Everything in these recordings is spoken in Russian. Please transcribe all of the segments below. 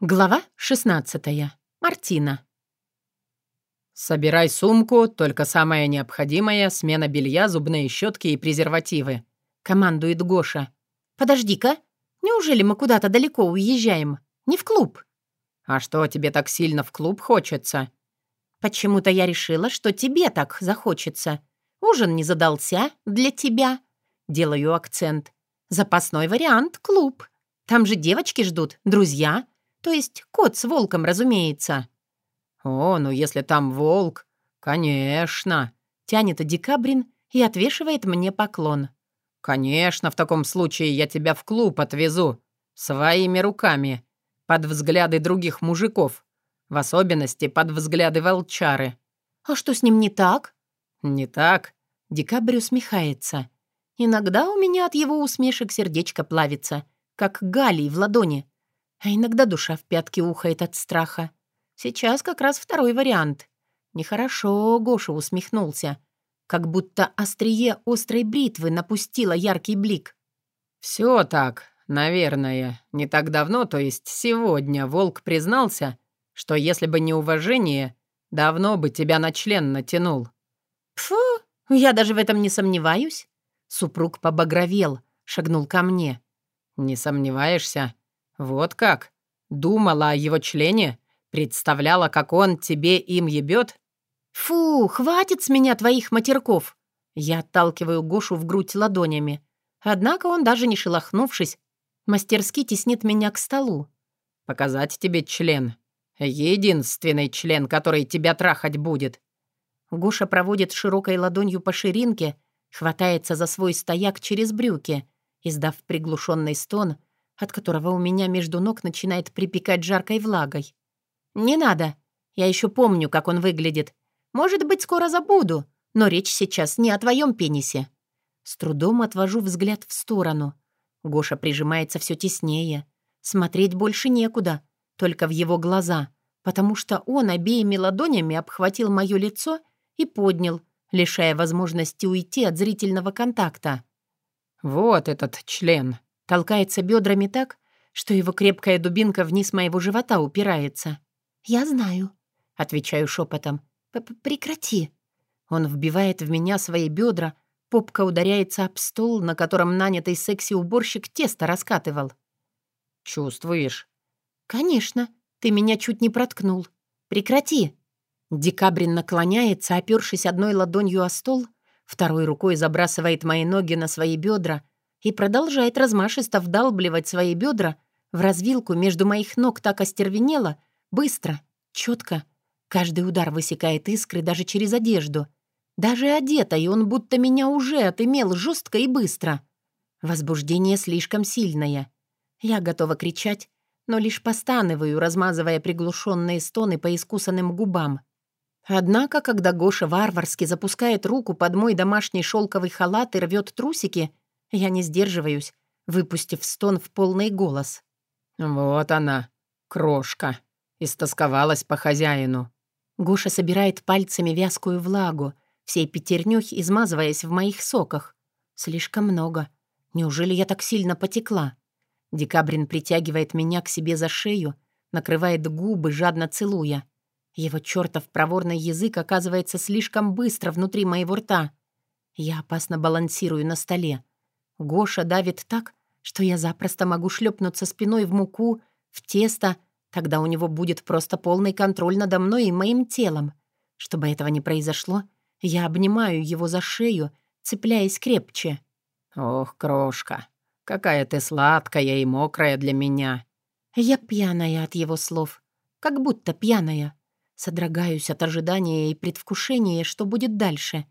Глава 16. Мартина. «Собирай сумку, только самое необходимое — смена белья, зубные щетки и презервативы», — командует Гоша. «Подожди-ка, неужели мы куда-то далеко уезжаем? Не в клуб?» «А что, тебе так сильно в клуб хочется?» «Почему-то я решила, что тебе так захочется. Ужин не задался для тебя». Делаю акцент. «Запасной вариант — клуб. Там же девочки ждут, друзья». То есть кот с волком, разумеется. «О, ну если там волк, конечно!» Тянет Декабрин и отвешивает мне поклон. «Конечно, в таком случае я тебя в клуб отвезу. Своими руками. Под взгляды других мужиков. В особенности под взгляды волчары». «А что с ним не так?» «Не так?» Декабрь усмехается. Иногда у меня от его усмешек сердечко плавится, как галий в ладони. А иногда душа в пятки ухает от страха. Сейчас как раз второй вариант. Нехорошо Гоша усмехнулся. Как будто острие острой бритвы напустило яркий блик. «Все так, наверное. Не так давно, то есть сегодня, волк признался, что если бы не уважение, давно бы тебя на член натянул». «Фу, я даже в этом не сомневаюсь». Супруг побагровел, шагнул ко мне. «Не сомневаешься? «Вот как? Думала о его члене? Представляла, как он тебе им ебет?» «Фу, хватит с меня твоих матерков!» Я отталкиваю Гошу в грудь ладонями. Однако он, даже не шелохнувшись, мастерски теснит меня к столу. «Показать тебе член. Единственный член, который тебя трахать будет». Гоша проводит широкой ладонью по ширинке, хватается за свой стояк через брюки, издав приглушенный стон, от которого у меня между ног начинает припекать жаркой влагой. «Не надо. Я еще помню, как он выглядит. Может быть, скоро забуду, но речь сейчас не о твоем пенисе». С трудом отвожу взгляд в сторону. Гоша прижимается все теснее. Смотреть больше некуда, только в его глаза, потому что он обеими ладонями обхватил мое лицо и поднял, лишая возможности уйти от зрительного контакта. «Вот этот член», Толкается бедрами так, что его крепкая дубинка вниз моего живота упирается. «Я знаю», — отвечаю шепотом. «Прекрати». Он вбивает в меня свои бедра, попка ударяется об стол, на котором нанятый секси-уборщик тесто раскатывал. «Чувствуешь?» «Конечно. Ты меня чуть не проткнул. Прекрати!» Декабрин наклоняется, опёршись одной ладонью о стол, второй рукой забрасывает мои ноги на свои бедра — и продолжает размашисто вдалбливать свои бедра в развилку между моих ног так остервенело, быстро, четко. Каждый удар высекает искры даже через одежду. Даже одета, и он будто меня уже отымел жестко и быстро. Возбуждение слишком сильное. Я готова кричать, но лишь постанываю, размазывая приглушенные стоны по искусанным губам. Однако, когда Гоша варварски запускает руку под мой домашний шелковый халат и рвет трусики — я не сдерживаюсь, выпустив стон в полный голос. «Вот она, крошка. Истосковалась по хозяину». Гоша собирает пальцами вязкую влагу, всей пятернёх измазываясь в моих соках. Слишком много. Неужели я так сильно потекла? Декабрин притягивает меня к себе за шею, накрывает губы, жадно целуя. Его чертов проворный язык оказывается слишком быстро внутри моего рта. Я опасно балансирую на столе. Гоша давит так, что я запросто могу шлепнуться спиной в муку, в тесто, тогда у него будет просто полный контроль надо мной и моим телом. Чтобы этого не произошло, я обнимаю его за шею, цепляясь крепче. «Ох, крошка, какая ты сладкая и мокрая для меня!» Я пьяная от его слов, как будто пьяная. Содрогаюсь от ожидания и предвкушения, что будет дальше.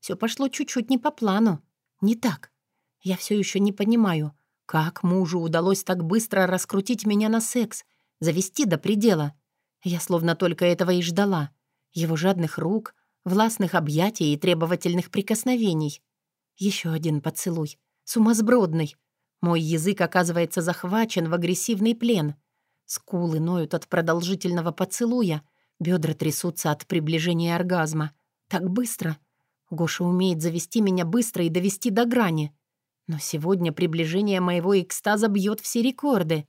Все пошло чуть-чуть не по плану. Не так. Я все еще не понимаю, как мужу удалось так быстро раскрутить меня на секс, завести до предела. Я словно только этого и ждала. Его жадных рук, властных объятий и требовательных прикосновений. Еще один поцелуй. Сумасбродный. Мой язык оказывается захвачен в агрессивный плен. Скулы ноют от продолжительного поцелуя, бедра трясутся от приближения оргазма. Так быстро. Гоша умеет завести меня быстро и довести до грани. Но сегодня приближение моего экстаза бьет все рекорды.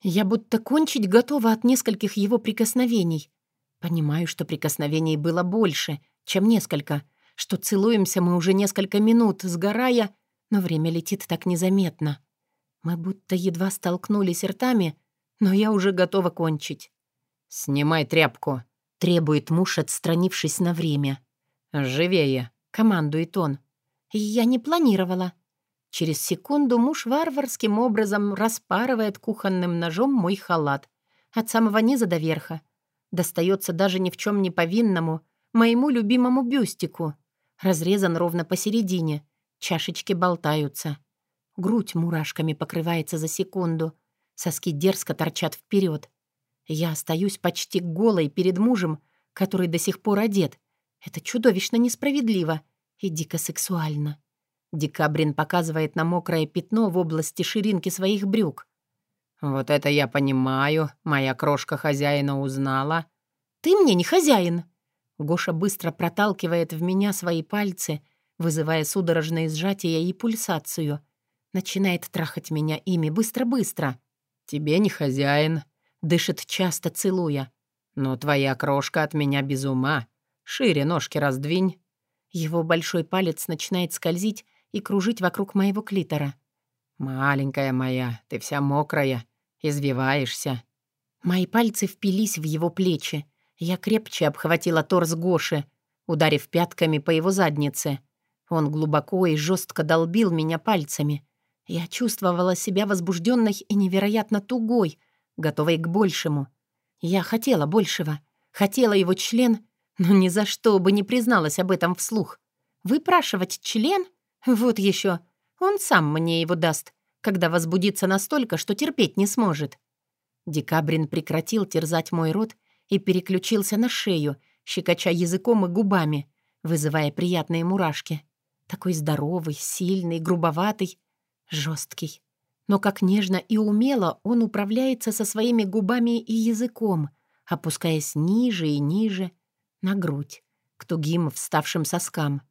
Я будто кончить готова от нескольких его прикосновений. Понимаю, что прикосновений было больше, чем несколько, что целуемся мы уже несколько минут, сгорая, но время летит так незаметно. Мы будто едва столкнулись ртами, но я уже готова кончить. «Снимай тряпку», — требует муж, отстранившись на время. «Живее», — командует он. «Я не планировала». Через секунду муж варварским образом распарывает кухонным ножом мой халат. От самого низа до верха. Достается даже ни в чем не повинному, моему любимому бюстику. Разрезан ровно посередине. Чашечки болтаются. Грудь мурашками покрывается за секунду. Соски дерзко торчат вперед. Я остаюсь почти голой перед мужем, который до сих пор одет. Это чудовищно несправедливо и дико сексуально. Декабрин показывает на мокрое пятно в области ширинки своих брюк. «Вот это я понимаю. Моя крошка хозяина узнала». «Ты мне не хозяин!» Гоша быстро проталкивает в меня свои пальцы, вызывая судорожное сжатие и пульсацию. Начинает трахать меня ими быстро-быстро. «Тебе не хозяин», — дышит часто, целуя. «Но твоя крошка от меня без ума. Шире ножки раздвинь». Его большой палец начинает скользить и кружить вокруг моего клитора. «Маленькая моя, ты вся мокрая, извиваешься». Мои пальцы впились в его плечи. Я крепче обхватила торс Гоши, ударив пятками по его заднице. Он глубоко и жестко долбил меня пальцами. Я чувствовала себя возбужденной и невероятно тугой, готовой к большему. Я хотела большего. Хотела его член, но ни за что бы не призналась об этом вслух. Выпрашивать член? Вот еще. Он сам мне его даст, когда возбудится настолько, что терпеть не сможет. Декабрин прекратил терзать мой рот и переключился на шею, щекоча языком и губами, вызывая приятные мурашки. Такой здоровый, сильный, грубоватый, жесткий. Но как нежно и умело он управляется со своими губами и языком, опускаясь ниже и ниже, на грудь, к тугим вставшим соскам.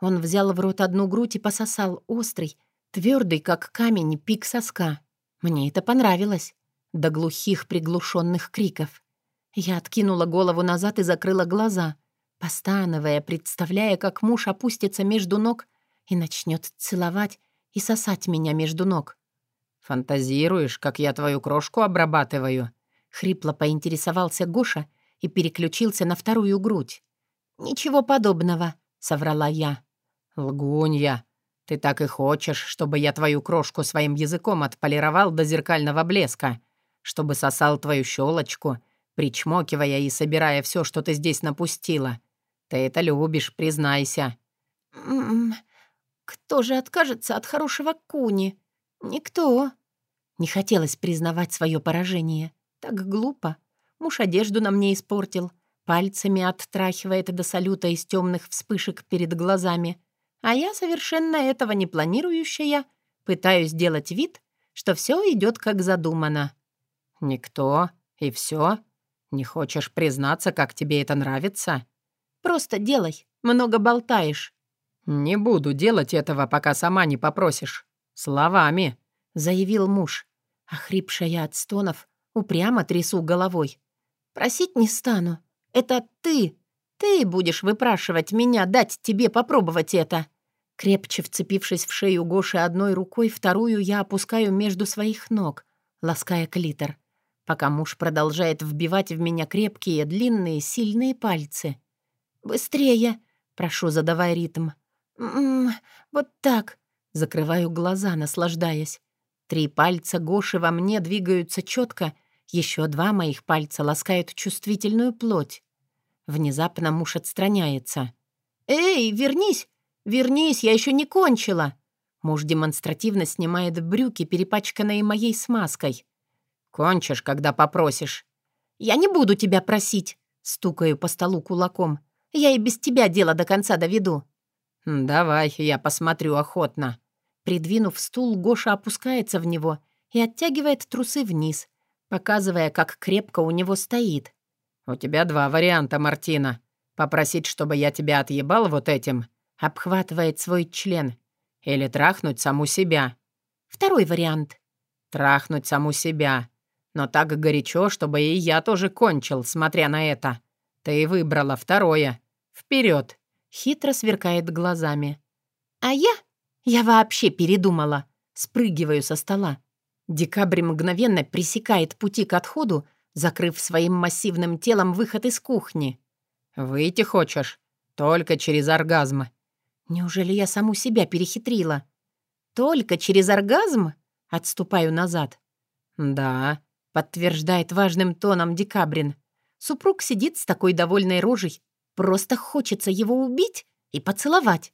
Он взял в рот одну грудь и пососал острый, твердый, как камень, пик соска. Мне это понравилось. До глухих приглушенных криков. Я откинула голову назад и закрыла глаза, постановая, представляя, как муж опустится между ног и начнет целовать и сосать меня между ног. «Фантазируешь, как я твою крошку обрабатываю?» Хрипло поинтересовался Гоша и переключился на вторую грудь. «Ничего подобного», — соврала я. «Лгунья, ты так и хочешь, чтобы я твою крошку своим языком отполировал до зеркального блеска, чтобы сосал твою щелочку причмокивая и собирая все, что ты здесь напустила. Ты это любишь, признайся». «М -м, «Кто же откажется от хорошего куни? Никто». Не хотелось признавать свое поражение. Так глупо. Муж одежду на мне испортил. Пальцами оттрахивает до салюта из темных вспышек перед глазами. А я, совершенно этого не планирующая, пытаюсь сделать вид, что все идет как задумано. «Никто? И все? «Не хочешь признаться, как тебе это нравится?» «Просто делай. Много болтаешь». «Не буду делать этого, пока сама не попросишь. Словами», — заявил муж. Охрипшая от стонов, упрямо трясу головой. «Просить не стану. Это ты. Ты будешь выпрашивать меня дать тебе попробовать это». Крепче вцепившись в шею Гоши одной рукой, вторую я опускаю между своих ног, лаская клитор пока муж продолжает вбивать в меня крепкие, длинные, сильные пальцы. «Быстрее!» — прошу, задавая ритм. «М -м, «Вот так!» — закрываю глаза, наслаждаясь. Три пальца Гоши во мне двигаются четко, еще два моих пальца ласкают чувствительную плоть. Внезапно муж отстраняется. «Эй, вернись! Вернись, я еще не кончила!» Муж демонстративно снимает брюки, перепачканные моей смазкой. «Кончишь, когда попросишь». «Я не буду тебя просить», — стукаю по столу кулаком. «Я и без тебя дело до конца доведу». «Давай, я посмотрю охотно». Придвинув стул, Гоша опускается в него и оттягивает трусы вниз, показывая, как крепко у него стоит. «У тебя два варианта, Мартина. Попросить, чтобы я тебя отъебал вот этим?» Обхватывает свой член. «Или трахнуть саму себя?» «Второй вариант». «Трахнуть саму себя. Но так горячо, чтобы и я тоже кончил, смотря на это. Ты выбрала второе. Вперед. Хитро сверкает глазами. А я? Я вообще передумала. Спрыгиваю со стола. Декабрь мгновенно пресекает пути к отходу, закрыв своим массивным телом выход из кухни. «Выйти хочешь? Только через оргазм». «Неужели я саму себя перехитрила?» «Только через оргазм?» Отступаю назад. «Да», — подтверждает важным тоном Декабрин. Супруг сидит с такой довольной рожей. Просто хочется его убить и поцеловать.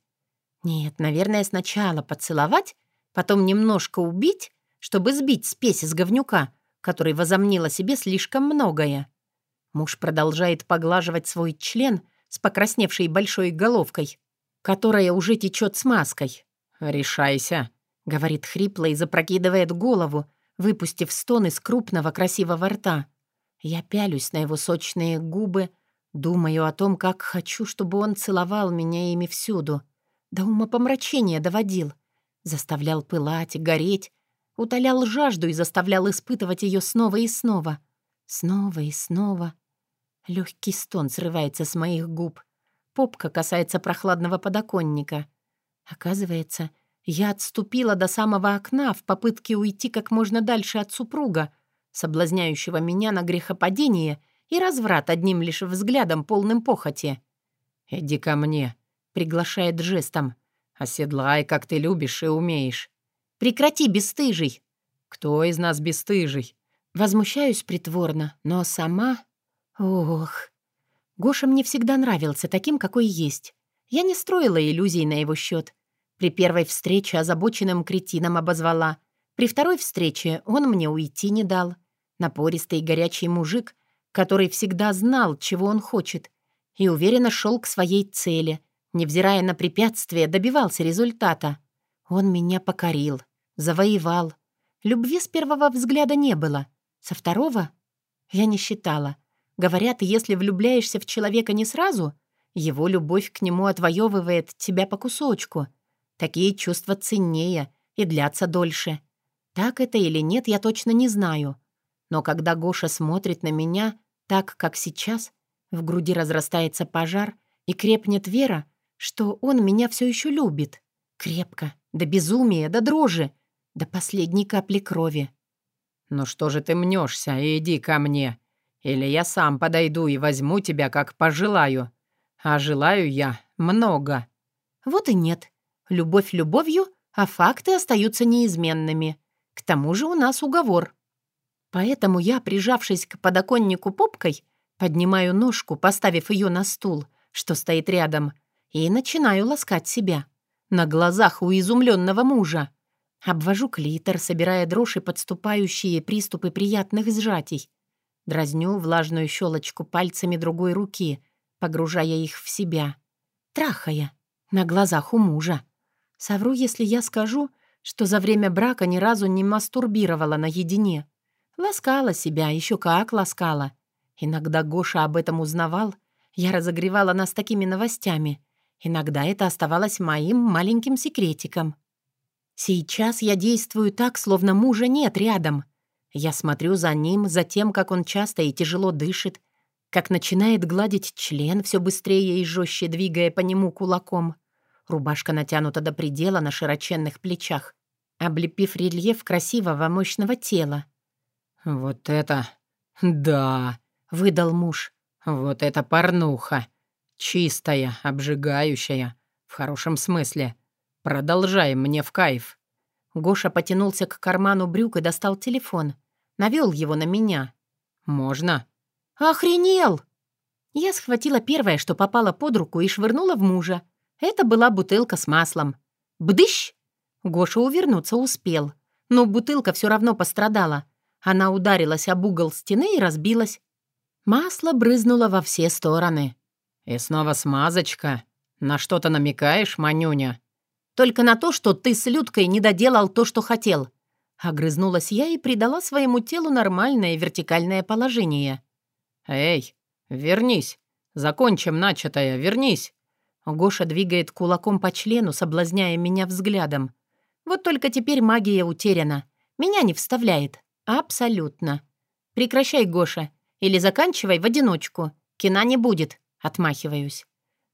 Нет, наверное, сначала поцеловать, потом немножко убить, чтобы сбить спесь из говнюка, который возомнил о себе слишком многое. Муж продолжает поглаживать свой член с покрасневшей большой головкой, которая уже течет смазкой. «Решайся», — говорит хрипло и запрокидывает голову, выпустив стон из крупного красивого рта. Я пялюсь на его сочные губы, думаю о том, как хочу, чтобы он целовал меня ими всюду. До умопомрачения доводил. Заставлял пылать гореть, утолял жажду и заставлял испытывать ее снова и снова. Снова и снова. Легкий стон срывается с моих губ. Попка касается прохладного подоконника. Оказывается, я отступила до самого окна в попытке уйти как можно дальше от супруга, соблазняющего меня на грехопадение и разврат одним лишь взглядом, полным похоти. «Иди ко мне», — приглашает жестом. «Оседлай, как ты любишь и умеешь». «Прекрати, бесстыжий!» «Кто из нас бесстыжий?» Возмущаюсь притворно, но сама... Ох... Гоша мне всегда нравился таким, какой есть. Я не строила иллюзий на его счет. При первой встрече озабоченным кретином обозвала. При второй встрече он мне уйти не дал. Напористый и горячий мужик, который всегда знал, чего он хочет, и уверенно шел к своей цели, невзирая на препятствия, добивался результата. Он меня покорил, завоевал. Любви с первого взгляда не было. Со второго я не считала. Говорят, если влюбляешься в человека не сразу, его любовь к нему отвоевывает тебя по кусочку — Такие чувства ценнее и длятся дольше. Так это или нет, я точно не знаю. Но когда Гоша смотрит на меня так, как сейчас, в груди разрастается пожар и крепнет вера, что он меня все еще любит. Крепко, до безумия, до дрожи, до последней капли крови. «Ну что же ты мнешься? Иди ко мне. Или я сам подойду и возьму тебя, как пожелаю. А желаю я много». «Вот и нет. Любовь любовью, а факты остаются неизменными. К тому же у нас уговор. Поэтому я, прижавшись к подоконнику попкой, поднимаю ножку, поставив ее на стул, что стоит рядом, и начинаю ласкать себя. На глазах у изумленного мужа. Обвожу клитор, собирая дрожь и подступающие приступы приятных сжатий. Дразню влажную щелочку пальцами другой руки, погружая их в себя. Трахая. На глазах у мужа. Совру, если я скажу, что за время брака ни разу не мастурбировала наедине. Ласкала себя, еще как ласкала. Иногда Гоша об этом узнавал. Я разогревала нас такими новостями. Иногда это оставалось моим маленьким секретиком. Сейчас я действую так, словно мужа нет рядом. Я смотрю за ним, за тем, как он часто и тяжело дышит, как начинает гладить член, все быстрее и жестче двигая по нему кулаком. Рубашка натянута до предела на широченных плечах, облепив рельеф красивого мощного тела. «Вот это... да!» — выдал муж. «Вот это порнуха! Чистая, обжигающая, в хорошем смысле. Продолжай, мне в кайф!» Гоша потянулся к карману брюк и достал телефон. Навел его на меня. «Можно?» «Охренел!» Я схватила первое, что попало под руку, и швырнула в мужа. Это была бутылка с маслом. Бдыщ! Гоша увернуться успел. Но бутылка все равно пострадала. Она ударилась об угол стены и разбилась. Масло брызнуло во все стороны. «И снова смазочка. На что-то намекаешь, Манюня?» «Только на то, что ты с Людкой не доделал то, что хотел». Огрызнулась я и придала своему телу нормальное вертикальное положение. «Эй, вернись. Закончим начатое, вернись». Гоша двигает кулаком по члену, соблазняя меня взглядом. Вот только теперь магия утеряна. Меня не вставляет. Абсолютно. Прекращай, Гоша. Или заканчивай в одиночку. Кина не будет. Отмахиваюсь.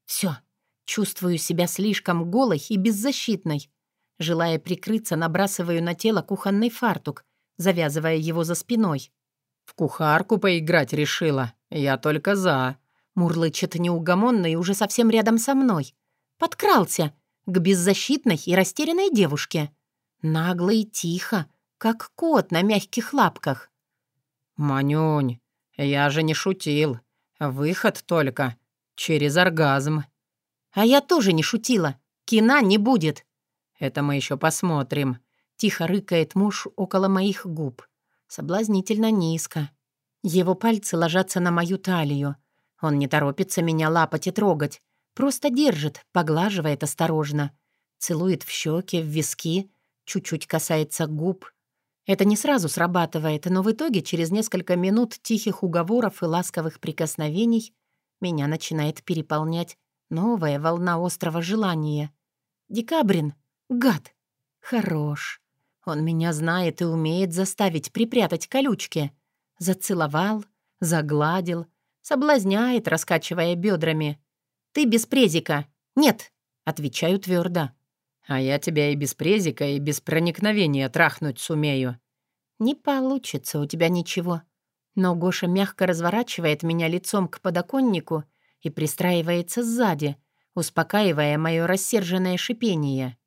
Все. Чувствую себя слишком голой и беззащитной. Желая прикрыться, набрасываю на тело кухонный фартук, завязывая его за спиной. «В кухарку поиграть решила. Я только за». Мурлычет неугомонный уже совсем рядом со мной. Подкрался к беззащитной и растерянной девушке. Нагло и тихо, как кот на мягких лапках. «Манюнь, я же не шутил. Выход только через оргазм». «А я тоже не шутила. Кина не будет». «Это мы еще посмотрим», — тихо рыкает муж около моих губ. Соблазнительно низко. Его пальцы ложатся на мою талию. Он не торопится меня лапать и трогать. Просто держит, поглаживает осторожно. Целует в щеки, в виски, чуть-чуть касается губ. Это не сразу срабатывает, но в итоге через несколько минут тихих уговоров и ласковых прикосновений меня начинает переполнять новая волна острого желания. Декабрин, гад, хорош. Он меня знает и умеет заставить припрятать колючки. Зацеловал, загладил, соблазняет, раскачивая бедрами. «Ты без презика». «Нет», — отвечаю твердо. «А я тебя и без презика, и без проникновения трахнуть сумею». «Не получится у тебя ничего». Но Гоша мягко разворачивает меня лицом к подоконнику и пристраивается сзади, успокаивая мое рассерженное шипение.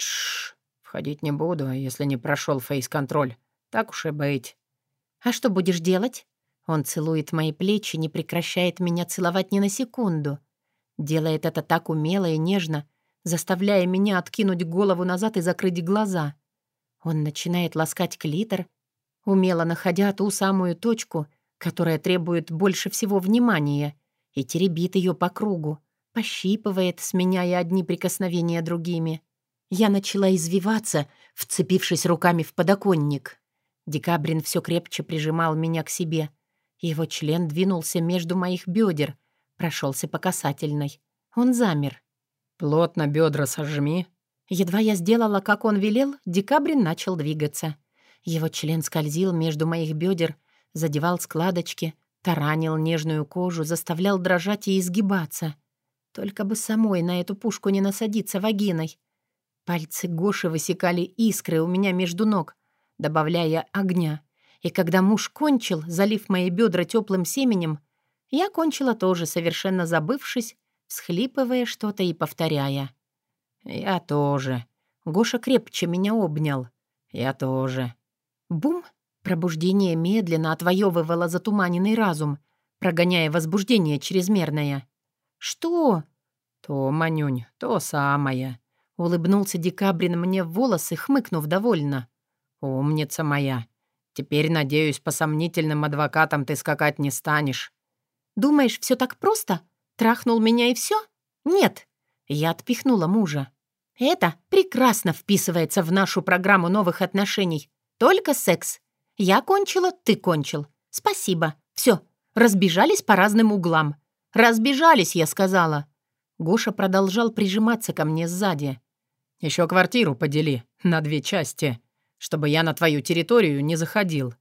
«Тш, входить не буду, если не прошел фейс-контроль. Так уж и быть». «А что будешь делать?» Он целует мои плечи, не прекращает меня целовать ни на секунду. Делает это так умело и нежно, заставляя меня откинуть голову назад и закрыть глаза. Он начинает ласкать клитор, умело находя ту самую точку, которая требует больше всего внимания, и теребит ее по кругу, пощипывает, сменяя одни прикосновения другими. Я начала извиваться, вцепившись руками в подоконник. Декабрин все крепче прижимал меня к себе. Его член двинулся между моих бедер, Прошелся по касательной. Он замер. «Плотно бедра сожми». Едва я сделала, как он велел, Декабрин начал двигаться. Его член скользил между моих бедер, задевал складочки, таранил нежную кожу, заставлял дрожать и изгибаться. Только бы самой на эту пушку не насадиться вагиной. Пальцы Гоши высекали искры у меня между ног, добавляя огня. И когда муж кончил, залив мои бедра теплым семенем, я кончила тоже, совершенно забывшись, всхлипывая что-то и повторяя. «Я тоже». Гоша крепче меня обнял. «Я тоже». Бум! Пробуждение медленно отвоевывало затуманенный разум, прогоняя возбуждение чрезмерное. «Что?» «То, Манюнь, то самое», — улыбнулся Декабрин мне в волосы, хмыкнув довольно. «Умница моя. Теперь, надеюсь, по сомнительным адвокатам ты скакать не станешь. Думаешь, все так просто? Трахнул меня и все? Нет. Я отпихнула мужа. Это прекрасно вписывается в нашу программу новых отношений. Только секс. Я кончила, ты кончил. Спасибо. Все. Разбежались по разным углам. Разбежались, я сказала. Гоша продолжал прижиматься ко мне сзади. Еще квартиру подели на две части, чтобы я на твою территорию не заходил.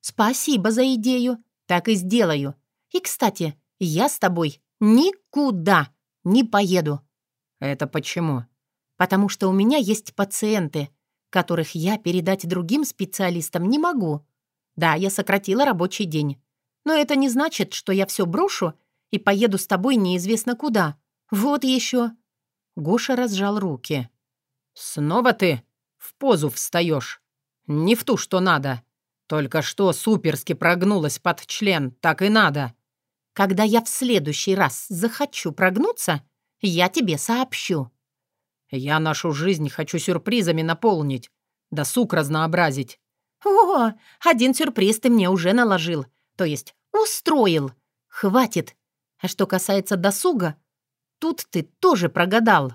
Спасибо за идею. Так и сделаю. И, кстати, я с тобой никуда не поеду». «Это почему?» «Потому что у меня есть пациенты, которых я передать другим специалистам не могу. Да, я сократила рабочий день. Но это не значит, что я все брошу и поеду с тобой неизвестно куда. Вот еще». Гоша разжал руки. «Снова ты в позу встаешь. Не в ту, что надо. Только что суперски прогнулась под член, так и надо. Когда я в следующий раз захочу прогнуться, я тебе сообщу». «Я нашу жизнь хочу сюрпризами наполнить, досуг разнообразить». «О, один сюрприз ты мне уже наложил, то есть устроил. Хватит. А что касается досуга, тут ты тоже прогадал».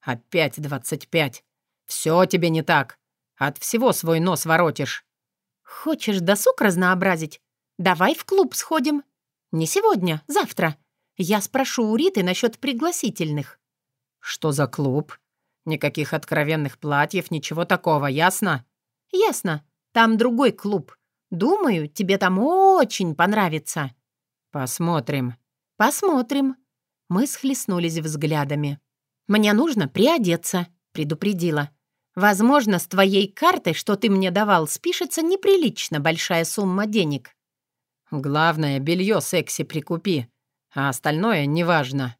«Опять двадцать пять. Все тебе не так. От всего свой нос воротишь». «Хочешь досуг разнообразить? Давай в клуб сходим. «Не сегодня, завтра. Я спрошу у Риты насчет пригласительных». «Что за клуб? Никаких откровенных платьев, ничего такого, ясно?» «Ясно. Там другой клуб. Думаю, тебе там очень понравится». «Посмотрим». «Посмотрим». Мы схлестнулись взглядами. «Мне нужно приодеться», — предупредила. «Возможно, с твоей картой, что ты мне давал, спишется неприлично большая сумма денег». «Главное, белье секси прикупи, а остальное неважно».